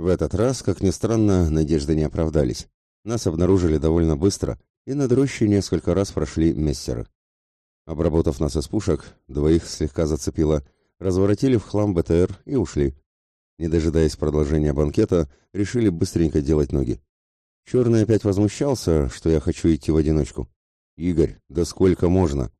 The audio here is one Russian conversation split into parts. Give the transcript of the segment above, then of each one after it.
В этот раз, как ни странно, надежды не оправдались. Нас обнаружили довольно быстро, и над рощей несколько раз прошли мессеры. Обработав нас из пушек, двоих слегка зацепило, разворотили в хлам БТР и ушли. Не дожидаясь продолжения банкета, решили быстренько делать ноги. Черный опять возмущался, что я хочу идти в одиночку. «Игорь, да сколько можно?»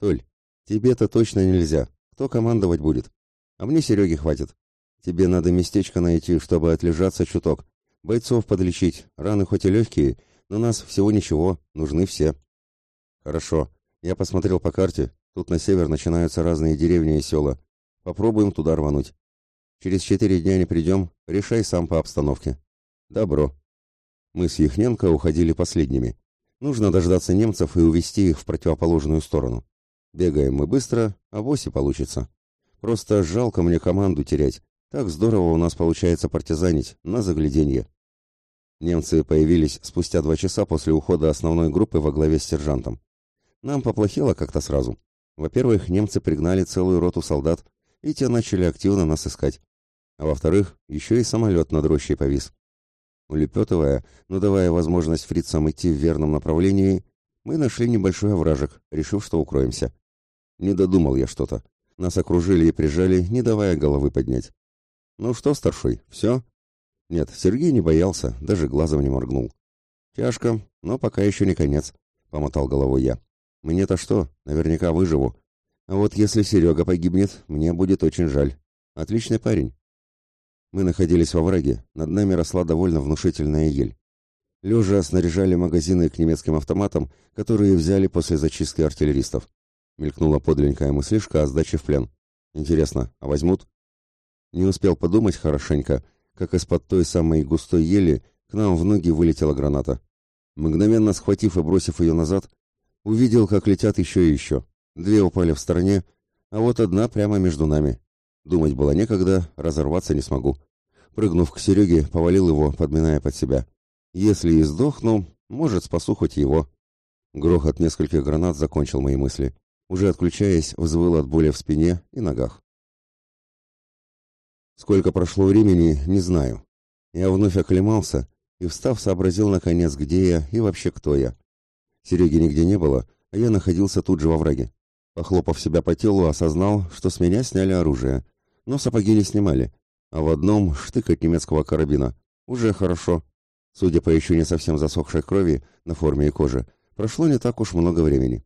«Толь, тебе-то точно нельзя. Кто командовать будет? А мне Сереги хватит. Тебе надо местечко найти, чтобы отлежаться чуток. Бойцов подлечить. Раны хоть и легкие, но нас всего ничего, нужны все». «Хорошо. Я посмотрел по карте. Тут на север начинаются разные деревни и села. Попробуем туда рвануть. Через четыре дня не придем, решай сам по обстановке». «Добро». Мы с Яхненко уходили последними. Нужно дождаться немцев и увести их в противоположную сторону. Бегаем мы быстро, а вось и получится. Просто жалко мне команду терять. Так здорово у нас получается партизанить, на загляденье. Немцы появились спустя два часа после ухода основной группы во главе с сержантом. Нам поплохело как-то сразу. Во-первых, немцы пригнали целую роту солдат, и те начали активно нас искать. А во-вторых, еще и самолет над рощей повис. Улепетывая, но давая возможность фрицам идти в верном направлении, мы нашли небольшой овражек, решив, что укроемся. Не додумал я что-то. Нас окружили и прижали, не давая головы поднять. «Ну что, старшой, все?» Нет, Сергей не боялся, даже глазом не моргнул. «Тяжко, но пока еще не конец», — помотал головой я. «Мне-то что, наверняка выживу. А вот если Серега погибнет, мне будет очень жаль. Отличный парень. Мы находились во враге, над нами росла довольно внушительная ель. Лежа снаряжали магазины к немецким автоматам, которые взяли после зачистки артиллеристов. Мелькнула подлинная мыслишка о сдаче в плен. Интересно, а возьмут? Не успел подумать хорошенько, как из-под той самой густой ели к нам в ноги вылетела граната. Мгновенно схватив и бросив ее назад, увидел, как летят еще и еще. Две упали в стороне, а вот одна прямо между нами. Думать было некогда, разорваться не смогу. Прыгнув к Сереге, повалил его, подминая под себя. Если и сдохну, может, спасу хоть его. Грохот нескольких гранат закончил мои мысли. Уже отключаясь, взвыл от боли в спине и ногах. Сколько прошло времени, не знаю. Я вновь оклемался и, встав, сообразил наконец, где я и вообще кто я. Сереги нигде не было, а я находился тут же во враге. Похлопав себя по телу, осознал, что с меня сняли оружие но сапоги не снимали, а в одном штык от немецкого карабина. Уже хорошо. Судя по еще не совсем засохшей крови на форме и коже, прошло не так уж много времени.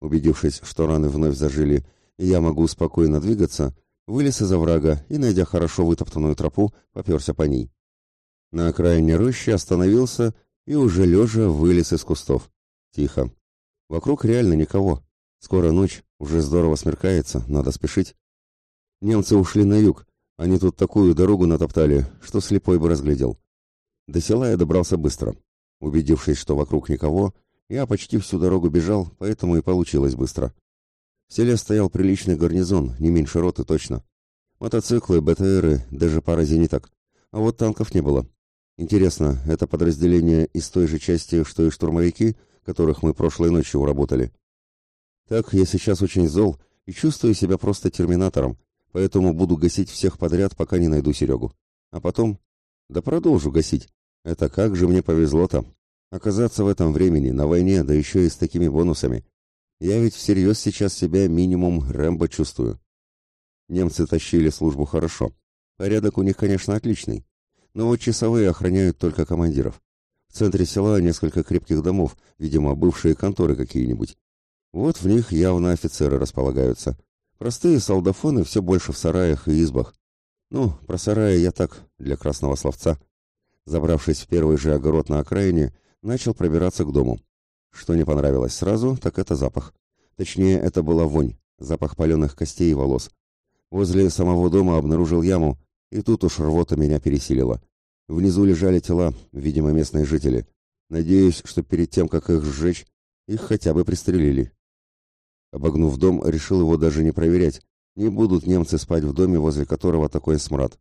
Убедившись, что раны вновь зажили, и я могу спокойно двигаться, вылез из оврага и, найдя хорошо вытоптанную тропу, поперся по ней. На окраине рощи остановился и уже лежа вылез из кустов. Тихо. Вокруг реально никого. Скоро ночь, уже здорово смеркается, надо спешить. Немцы ушли на юг. Они тут такую дорогу натоптали, что слепой бы разглядел. До села я добрался быстро. Убедившись, что вокруг никого, я почти всю дорогу бежал, поэтому и получилось быстро. В селе стоял приличный гарнизон, не меньше роты точно. Мотоциклы, БТРы, даже пара зениток. А вот танков не было. Интересно, это подразделение из той же части, что и штурмовики, которых мы прошлой ночью уработали? Так, я сейчас очень зол и чувствую себя просто терминатором, поэтому буду гасить всех подряд, пока не найду Серегу. А потом... Да продолжу гасить. Это как же мне повезло-то. Оказаться в этом времени, на войне, да еще и с такими бонусами. Я ведь всерьез сейчас себя минимум Рэмбо чувствую. Немцы тащили службу хорошо. Порядок у них, конечно, отличный. Но вот часовые охраняют только командиров. В центре села несколько крепких домов, видимо, бывшие конторы какие-нибудь. Вот в них явно офицеры располагаются. Простые солдафоны все больше в сараях и избах. Ну, про сараи я так, для красного словца. Забравшись в первый же огород на окраине, начал пробираться к дому. Что не понравилось сразу, так это запах. Точнее, это была вонь, запах паленых костей и волос. Возле самого дома обнаружил яму, и тут уж рвота меня пересилила. Внизу лежали тела, видимо, местные жители. Надеюсь, что перед тем, как их сжечь, их хотя бы пристрелили. Обогнув дом, решил его даже не проверять. Не будут немцы спать в доме, возле которого такой смрад.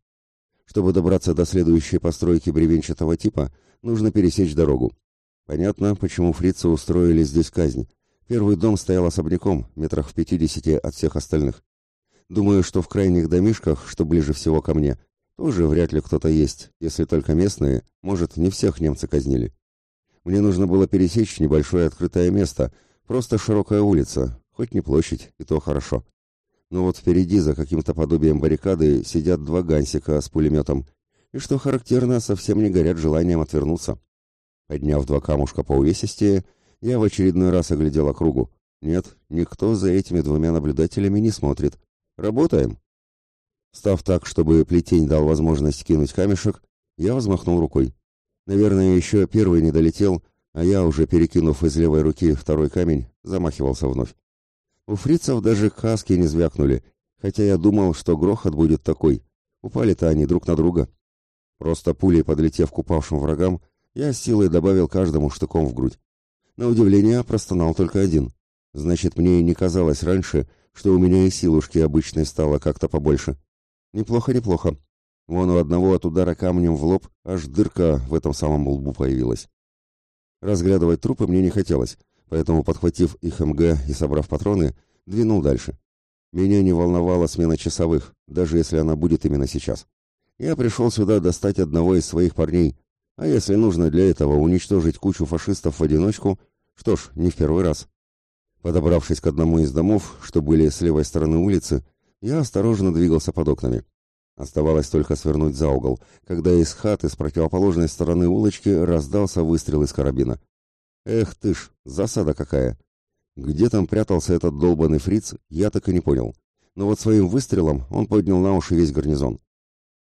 Чтобы добраться до следующей постройки бревенчатого типа, нужно пересечь дорогу. Понятно, почему фрицы устроили здесь казнь. Первый дом стоял особняком, метрах в пятидесяти от всех остальных. Думаю, что в крайних домишках, что ближе всего ко мне, тоже вряд ли кто-то есть, если только местные, может, не всех немцы казнили. Мне нужно было пересечь небольшое открытое место, просто широкая улица, хоть не площадь, и то хорошо. Но вот впереди, за каким-то подобием баррикады, сидят два гансика с пулеметом, и, что характерно, совсем не горят желанием отвернуться. Подняв два камушка по увесистее, я в очередной раз оглядел округу. Нет, никто за этими двумя наблюдателями не смотрит. Работаем. Став так, чтобы плетень дал возможность кинуть камешек, я взмахнул рукой. Наверное, еще первый не долетел, а я, уже перекинув из левой руки второй камень, замахивался вновь. У фрицев даже каски не звякнули, хотя я думал, что грохот будет такой. Упали-то они друг на друга. Просто пулей подлетев к упавшим врагам, я с силой добавил каждому штыком в грудь. На удивление простонал только один. Значит, мне и не казалось раньше, что у меня и силушки обычной стало как-то побольше. Неплохо, неплохо. Вон у одного от удара камнем в лоб аж дырка в этом самом лбу появилась. Разглядывать трупы мне не хотелось, поэтому, подхватив их МГ и собрав патроны, двинул дальше. Меня не волновала смена часовых, даже если она будет именно сейчас. Я пришел сюда достать одного из своих парней, а если нужно для этого уничтожить кучу фашистов в одиночку, что ж, не в первый раз. Подобравшись к одному из домов, что были с левой стороны улицы, я осторожно двигался под окнами. Оставалось только свернуть за угол, когда из хаты с противоположной стороны улочки раздался выстрел из карабина. Эх ты ж, засада какая! Где там прятался этот долбанный фриц, я так и не понял. Но вот своим выстрелом он поднял на уши весь гарнизон.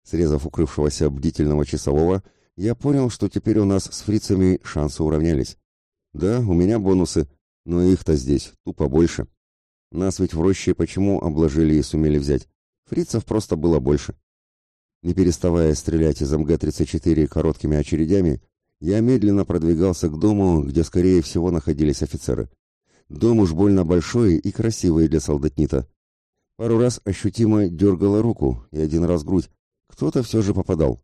Срезав укрывшегося бдительного часового, я понял, что теперь у нас с фрицами шансы уравнялись. Да, у меня бонусы, но их-то здесь тупо больше. Нас ведь в роще почему обложили и сумели взять? Фрицев просто было больше. Не переставая стрелять из МГ-34 короткими очередями, я медленно продвигался к дому, где, скорее всего, находились офицеры. Дом уж больно большой и красивый для солдатнита. Пару раз ощутимо дергала руку и один раз грудь. Кто-то все же попадал.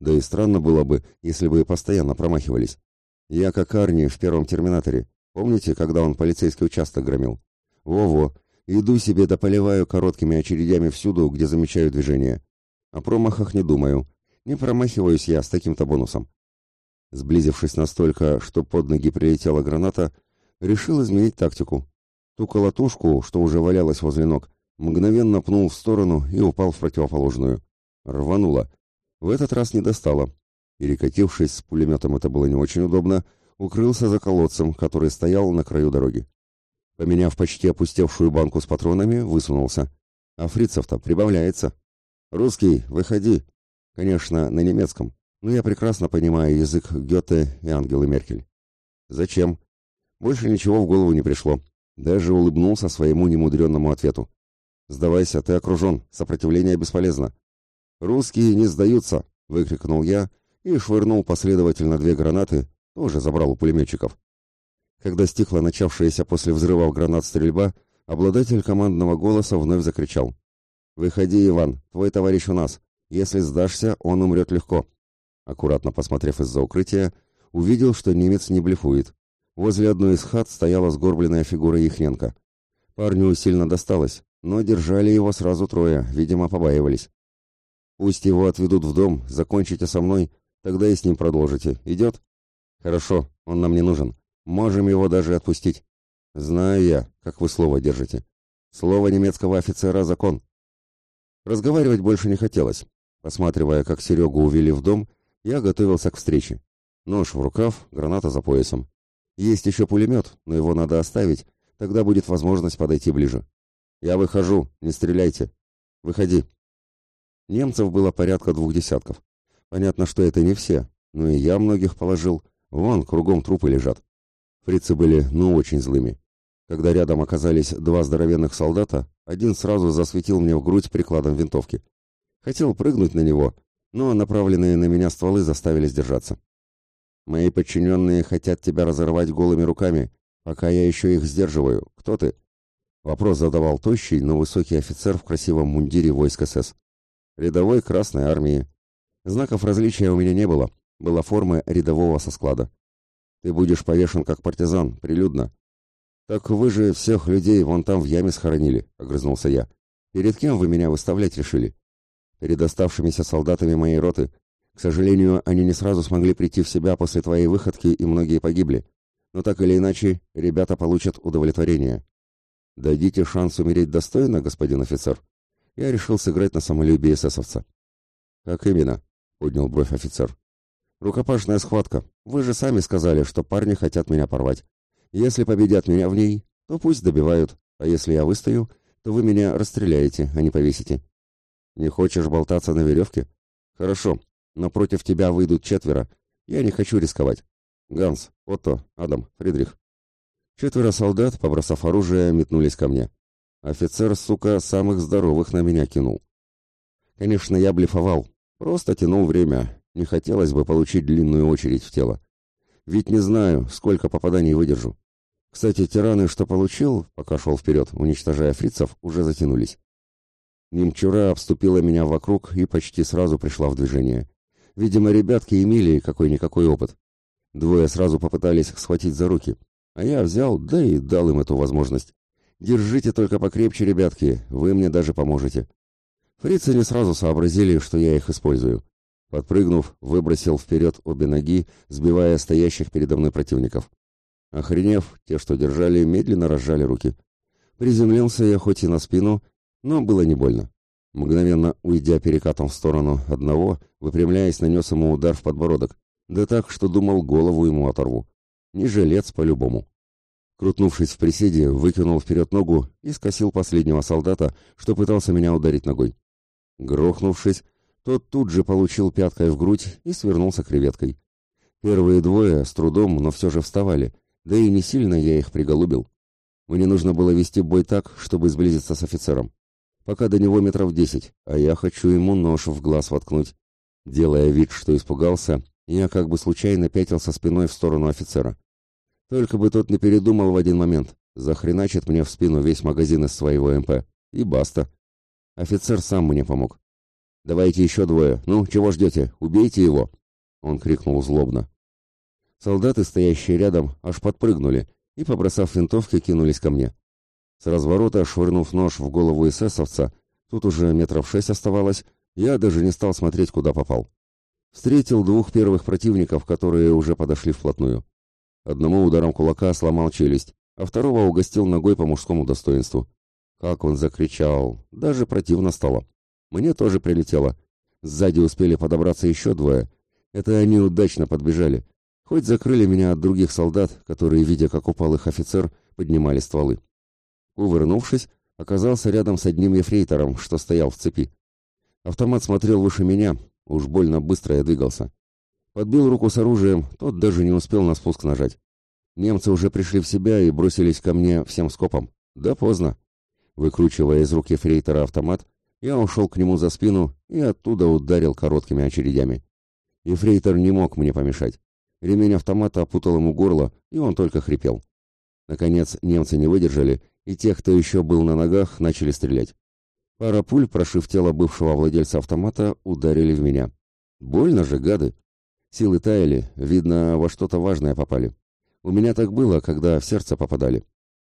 Да и странно было бы, если бы постоянно промахивались. Я как Арни в первом «Терминаторе». Помните, когда он полицейский участок громил? Во-во, иду себе да поливаю короткими очередями всюду, где замечаю движение. О промахах не думаю. Не промахиваюсь я с таким-то бонусом. Сблизившись настолько, что под ноги прилетела граната, решил изменить тактику. Ту колотушку, что уже валялась возле ног, мгновенно пнул в сторону и упал в противоположную. Рвануло. В этот раз не достало. Перекатившись с пулеметом, это было не очень удобно, укрылся за колодцем, который стоял на краю дороги. Поменяв почти опустевшую банку с патронами, высунулся. А фрицев-то прибавляется. «Русский, выходи!» Конечно, на немецком, но я прекрасно понимаю язык Гёте и Ангелы Меркель. «Зачем?» Больше ничего в голову не пришло. Даже улыбнулся своему немудренному ответу. «Сдавайся, ты окружен, сопротивление бесполезно». «Русские не сдаются!» — выкрикнул я и швырнул последовательно две гранаты, тоже забрал у пулеметчиков. Когда стихла начавшаяся после взрывов гранат стрельба, обладатель командного голоса вновь закричал. «Выходи, Иван, твой товарищ у нас. Если сдашься, он умрет легко». Аккуратно посмотрев из-за укрытия, увидел, что немец не блефует. Возле одной из хат стояла сгорбленная фигура Яхненко. Парню сильно досталось, но держали его сразу трое, видимо, побаивались. «Пусть его отведут в дом, закончите со мной, тогда и с ним продолжите. Идет?» «Хорошо, он нам не нужен. Можем его даже отпустить. Знаю я, как вы слово держите. Слово немецкого офицера — закон. Разговаривать больше не хотелось. Посматривая, как Серегу увели в дом, я готовился к встрече. Нож в рукав, граната за поясом. Есть еще пулемет, но его надо оставить, тогда будет возможность подойти ближе. Я выхожу, не стреляйте. Выходи. Немцев было порядка двух десятков. Понятно, что это не все, но и я многих положил. Вон, кругом трупы лежат. Фрицы были, ну, очень злыми. Когда рядом оказались два здоровенных солдата, один сразу засветил мне в грудь прикладом винтовки. Хотел прыгнуть на него, но направленные на меня стволы заставили сдержаться. «Мои подчиненные хотят тебя разорвать голыми руками, пока я еще их сдерживаю. Кто ты?» Вопрос задавал тощий, но высокий офицер в красивом мундире войск СС. Рядовой Красной Армии. Знаков различия у меня не было, была форма рядового со склада. Ты будешь повешен как партизан, прилюдно. Так вы же всех людей вон там в яме схоронили, огрызнулся я. Перед кем вы меня выставлять решили? перед оставшимися солдатами моей роты. К сожалению, они не сразу смогли прийти в себя после твоей выходки, и многие погибли. Но так или иначе, ребята получат удовлетворение. Дадите шанс умереть достойно, господин офицер. Я решил сыграть на самолюбие эсэсовца. Как именно? Поднял бровь офицер. Рукопашная схватка. Вы же сами сказали, что парни хотят меня порвать. Если победят меня в ней, то пусть добивают, а если я выстою, то вы меня расстреляете, а не повесите. Не хочешь болтаться на веревке? Хорошо, но против тебя выйдут четверо. Я не хочу рисковать. Ганс, Отто, Адам, Фридрих. Четверо солдат, побросав оружие, метнулись ко мне. Офицер, сука, самых здоровых на меня кинул. Конечно, я блефовал, просто тянул время. Не хотелось бы получить длинную очередь в тело. Ведь не знаю, сколько попаданий выдержу. Кстати, тираны, что получил, пока шел вперед, уничтожая фрицев, уже затянулись. Немчура обступила меня вокруг и почти сразу пришла в движение. Видимо, ребятки имели какой-никакой опыт. Двое сразу попытались схватить за руки, а я взял, да и дал им эту возможность. Держите только покрепче, ребятки, вы мне даже поможете. Фрицы не сразу сообразили, что я их использую. Подпрыгнув, выбросил вперед обе ноги, сбивая стоящих передо мной противников. Охренев, те, что держали, медленно разжали руки. Приземлился я хоть и на спину, но было не больно. Мгновенно уйдя перекатом в сторону одного, выпрямляясь, нанес ему удар в подбородок, да так, что думал, голову ему оторву. Не жилец по-любому. Крутнувшись в приседе, выкинул вперед ногу и скосил последнего солдата, что пытался меня ударить ногой. Грохнувшись, тот тут же получил пяткой в грудь и свернулся креветкой. Первые двое с трудом, но все же вставали, да и не сильно я их приголубил. Мне нужно было вести бой так, чтобы сблизиться с офицером. Пока до него метров десять, а я хочу ему нож в глаз воткнуть. Делая вид, что испугался, я как бы случайно пятился спиной в сторону офицера. Только бы тот не передумал в один момент. Захреначит мне в спину весь магазин из своего МП. И баста. Офицер сам мне помог. «Давайте еще двое. Ну, чего ждете? Убейте его!» Он крикнул злобно. Солдаты, стоящие рядом, аж подпрыгнули и, побросав винтовки, кинулись ко мне. С разворота, швырнув нож в голову эсэсовца, тут уже метров шесть оставалось, я даже не стал смотреть, куда попал. Встретил двух первых противников, которые уже подошли вплотную. Одному ударом кулака сломал челюсть, а второго угостил ногой по мужскому достоинству. Как он закричал, даже противно стало. Мне тоже прилетело. Сзади успели подобраться еще двое. Это они удачно подбежали. Хоть закрыли меня от других солдат, которые, видя, как упал их офицер, поднимали стволы. Увернувшись, оказался рядом с одним ефрейтором, что стоял в цепи. Автомат смотрел выше меня, уж больно быстро я двигался. Подбил руку с оружием, тот даже не успел на спуск нажать. Немцы уже пришли в себя и бросились ко мне всем скопом. Да поздно. Выкручивая из рук ефрейтора автомат, я ушел к нему за спину и оттуда ударил короткими очередями. Ефрейтор не мог мне помешать. Ремень автомата опутал ему горло, и он только хрипел. Наконец немцы не выдержали и тех, кто еще был на ногах, начали стрелять. Пара пуль, прошив тело бывшего владельца автомата, ударили в меня. Больно же, гады. Силы таяли, видно, во что-то важное попали. У меня так было, когда в сердце попадали.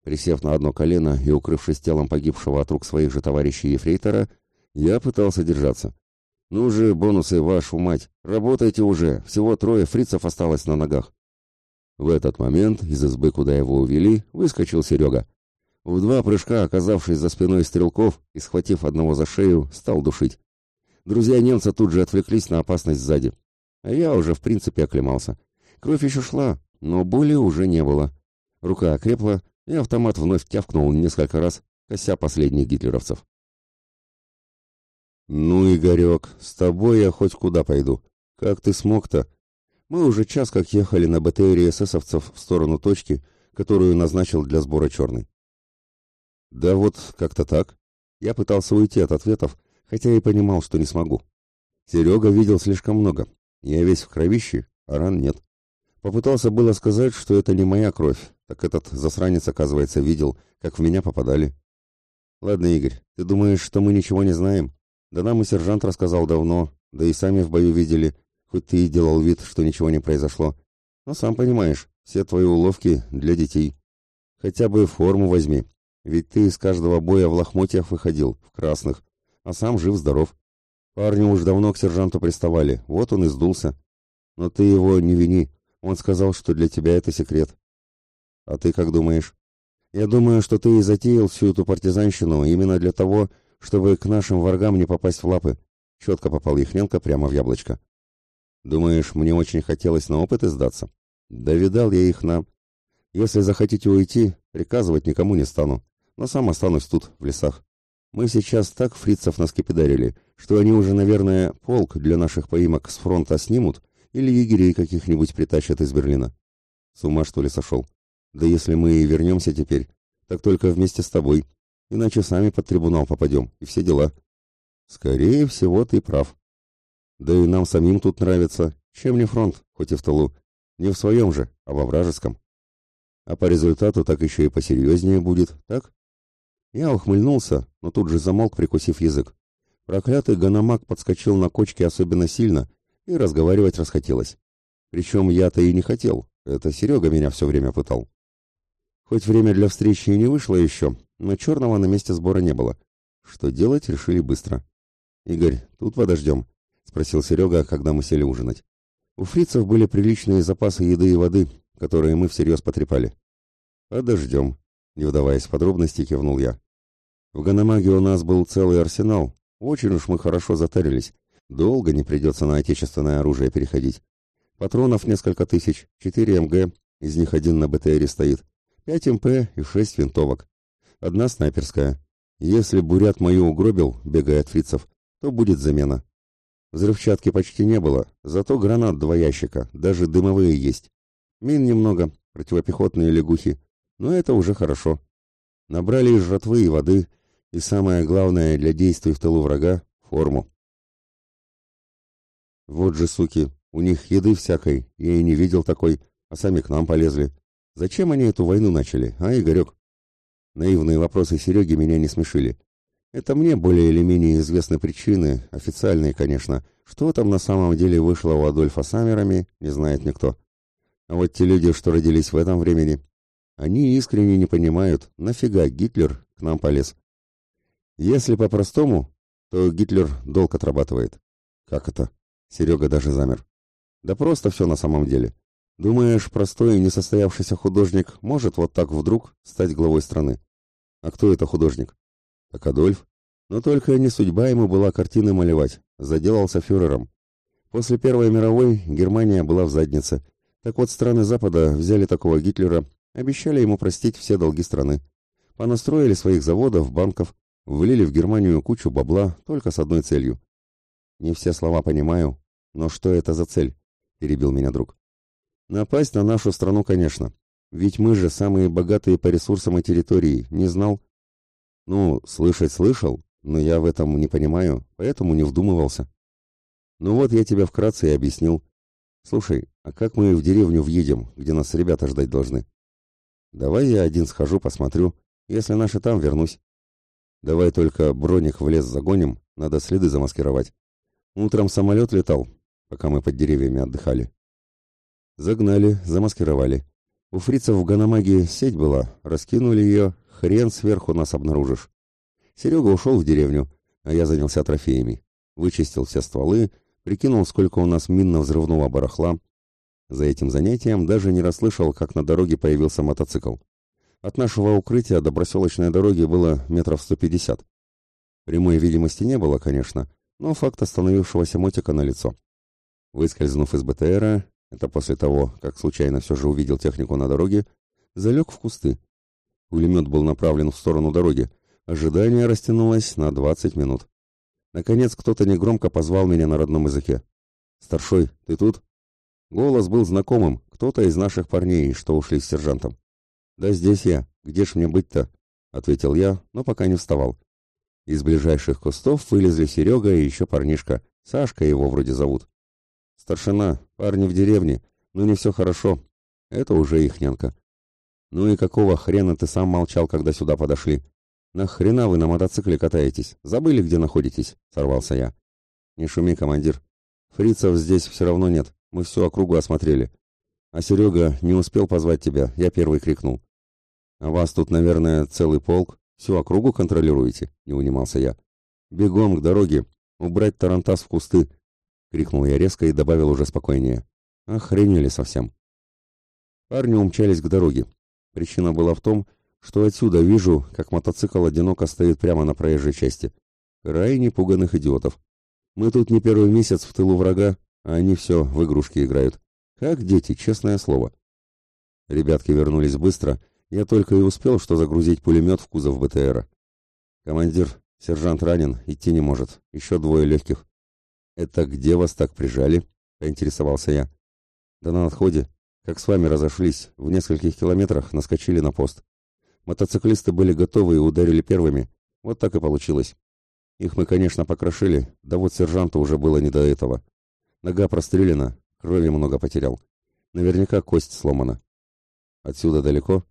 Присев на одно колено и укрывшись телом погибшего от рук своих же товарищей ефрейтора, я пытался держаться. «Ну же, бонусы, вашу мать! Работайте уже! Всего трое фрицев осталось на ногах!» В этот момент из избы, куда его увели, выскочил Серега. В два прыжка, оказавшись за спиной стрелков и схватив одного за шею, стал душить. Друзья немца тут же отвлеклись на опасность сзади. А я уже, в принципе, оклемался. Кровь еще шла, но боли уже не было. Рука окрепла, и автомат вновь тявкнул несколько раз, кося последних гитлеровцев. «Ну, Игорек, с тобой я хоть куда пойду. Как ты смог-то?» Мы уже час как ехали на БТРе эсэсовцев в сторону точки, которую назначил для сбора черной. Да вот, как-то так. Я пытался уйти от ответов, хотя и понимал, что не смогу. Серега видел слишком много. Я весь в кровище, а ран нет. Попытался было сказать, что это не моя кровь, так этот засранец, оказывается, видел, как в меня попадали. Ладно, Игорь, ты думаешь, что мы ничего не знаем? Да нам и сержант рассказал давно, да и сами в бою видели, хоть ты и делал вид, что ничего не произошло. Но сам понимаешь, все твои уловки для детей. Хотя бы форму возьми, ведь ты из каждого боя в лохмотьях выходил, в красных, а сам жив-здоров. Парни уж давно к сержанту приставали, вот он и сдулся. Но ты его не вини, он сказал, что для тебя это секрет. А ты как думаешь? Я думаю, что ты и затеял всю эту партизанщину именно для того, чтобы к нашим врагам не попасть в лапы. Четко попал Яхненко прямо в яблочко. Думаешь, мне очень хотелось на опыты сдаться? Да видал я их на... Если захотите уйти, приказывать никому не стану, но сам останусь тут, в лесах. Мы сейчас так фрицев наскепидарили, что они уже, наверное, полк для наших поимок с фронта снимут или егерей каких-нибудь притащат из Берлина. С ума, что ли, сошел? Да если мы и вернемся теперь, так только вместе с тобой, иначе сами под трибунал попадем, и все дела. Скорее всего, ты прав. Да и нам самим тут нравится, чем не фронт, хоть и в тылу. Не в своем же, а во вражеском. А по результату так еще и посерьезнее будет, так? Я ухмыльнулся, но тут же замолк, прикусив язык. Проклятый гономак подскочил на кочке особенно сильно, и разговаривать расхотелось. Причем я-то и не хотел, это Серега меня все время пытал. Хоть время для встречи и не вышло еще, но черного на месте сбора не было. Что делать, решили быстро. «Игорь, тут подождем», — спросил Серега, когда мы сели ужинать. У фрицев были приличные запасы еды и воды, которые мы всерьез потрепали. «Подождем», — не вдаваясь в подробности, кивнул я. «В Ганамаге у нас был целый арсенал. Очень уж мы хорошо затарились. Долго не придется на отечественное оружие переходить. Патронов несколько тысяч, четыре МГ, из них один на БТРе стоит, пять МП и шесть винтовок. Одна снайперская. Если бурят мою угробил, бегая от фрицев, то будет замена. Взрывчатки почти не было, зато гранат два ящика, даже дымовые есть. Мин немного, противопехотные лягухи, но это уже хорошо. Набрали из жратвы и воды, и самое главное для действий в тылу врага — форму. Вот же суки, у них еды всякой, я и не видел такой, а сами к нам полезли. Зачем они эту войну начали, а, Игорек? Наивные вопросы Сереги меня не смешили. Это мне более или менее известны причины, официальные, конечно. Что там на самом деле вышло у Адольфа с Амерами, не знает никто. А вот те люди, что родились в этом времени, они искренне не понимают, нафига Гитлер к нам полез. Если по-простому, то Гитлер долг отрабатывает. Как это? Серега даже замер. Да просто все на самом деле. Думаешь, простой и несостоявшийся художник может вот так вдруг стать главой страны? А кто это художник? Так Адольф. Но только не судьба ему была картины малевать. Заделался фюрером. После Первой мировой Германия была в заднице. Так вот, страны Запада взяли такого Гитлера, обещали ему простить все долги страны. Понастроили своих заводов, банков, влили в Германию кучу бабла только с одной целью. Не все слова понимаю, но что это за цель? перебил меня друг. Напасть на нашу страну, конечно. Ведь мы же самые богатые по ресурсам и территории, не знал? Ну, слышать слышал, но я в этом не понимаю, поэтому не вдумывался. Ну вот я тебе вкратце и объяснил. Слушай, а как мы в деревню въедем, где нас ребята ждать должны? Давай я один схожу, посмотрю. Если наши там, вернусь. Давай только броник в лес загоним, надо следы замаскировать. Утром самолет летал, пока мы под деревьями отдыхали. Загнали, замаскировали. У фрицев в Ганамаге сеть была, раскинули ее, хрен сверху нас обнаружишь. Серега ушел в деревню, а я занялся трофеями. Вычистил все стволы, прикинул, сколько у нас минно-взрывного барахла. За этим занятием даже не расслышал, как на дороге появился мотоцикл. От нашего укрытия до проселочной дороги было метров сто пятьдесят. Прямой видимости не было, конечно, но факт остановившегося мотика налицо. Выскользнув из БТРа, это после того, как случайно все же увидел технику на дороге, залег в кусты. Пулемет был направлен в сторону дороги. Ожидание растянулось на двадцать минут. Наконец кто-то негромко позвал меня на родном языке. «Старшой, ты тут?» Голос был знакомым, кто-то из наших парней, что ушли с сержантом. «Да здесь я. Где ж мне быть-то?» — ответил я, но пока не вставал. Из ближайших кустов вылезли Серега и еще парнишка. Сашка его вроде зовут. Старшина, парни в деревне, но не все хорошо. Это уже их нянка. Ну и какого хрена ты сам молчал, когда сюда подошли? На хрена вы на мотоцикле катаетесь? Забыли, где находитесь? Сорвался я. Не шуми, командир. Фрицев здесь все равно нет. Мы всю округу осмотрели. А Серега не успел позвать тебя, я первый крикнул. А вас тут, наверное, целый полк. Всю округу контролируете? Не унимался я. Бегом к дороге. Убрать тарантас в кусты!» — крикнул я резко и добавил уже спокойнее. «Охренели совсем!» Парни умчались к дороге. Причина была в том, что отсюда вижу, как мотоцикл одиноко стоит прямо на проезжей части. Крайне пуганных идиотов. Мы тут не первый месяц в тылу врага, а они все в игрушки играют. Как дети, честное слово. Ребятки вернулись быстро, я только и успел, что загрузить пулемет в кузов БТРа. Командир, сержант ранен, идти не может, еще двое легких. «Это где вас так прижали?» — поинтересовался я. «Да на отходе. Как с вами разошлись, в нескольких километрах наскочили на пост. Мотоциклисты были готовы и ударили первыми. Вот так и получилось. Их мы, конечно, покрошили, да вот сержанту уже было не до этого. Нога прострелена, крови много потерял. Наверняка кость сломана. Отсюда далеко?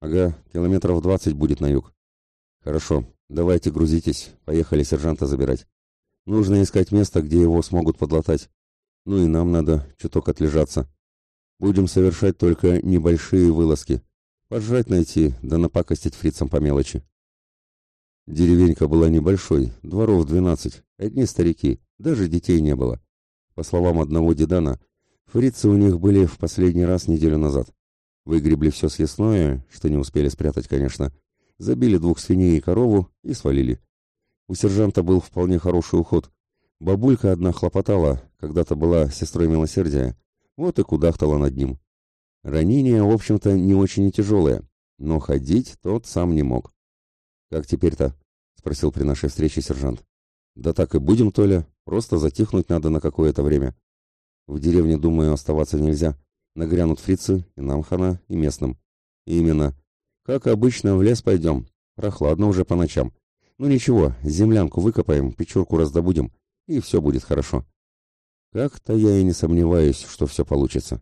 Ага, километров двадцать будет на юг. Хорошо, давайте грузитесь, поехали сержанта забирать. Нужно искать место, где его смогут подлатать. Ну и нам надо чуток отлежаться. Будем совершать только небольшие вылазки. Пожрать найти, да напакостить фрицам по мелочи. Деревенька была небольшой, дворов двенадцать, одни старики, даже детей не было. По словам одного дедана, фрицы у них были в последний раз неделю назад. Выгребли все съестное, что не успели спрятать, конечно, забили двух свиней и корову и свалили. У сержанта был вполне хороший уход. Бабулька одна хлопотала, когда-то была сестрой милосердия, вот и кудахтала над ним. Ранение, в общем-то, не очень и тяжелое, но ходить тот сам не мог. «Как теперь-то?» — спросил при нашей встрече сержант. «Да так и будем, Толя. Просто затихнуть надо на какое-то время. В деревне, думаю, оставаться нельзя. Нагрянут фрицы, и нам хана, и местным. Именно. Как обычно, в лес пойдем. Прохладно уже по ночам. Ну ничего, землянку выкопаем, печурку раздобудем, и все будет хорошо. Как-то я и не сомневаюсь, что все получится.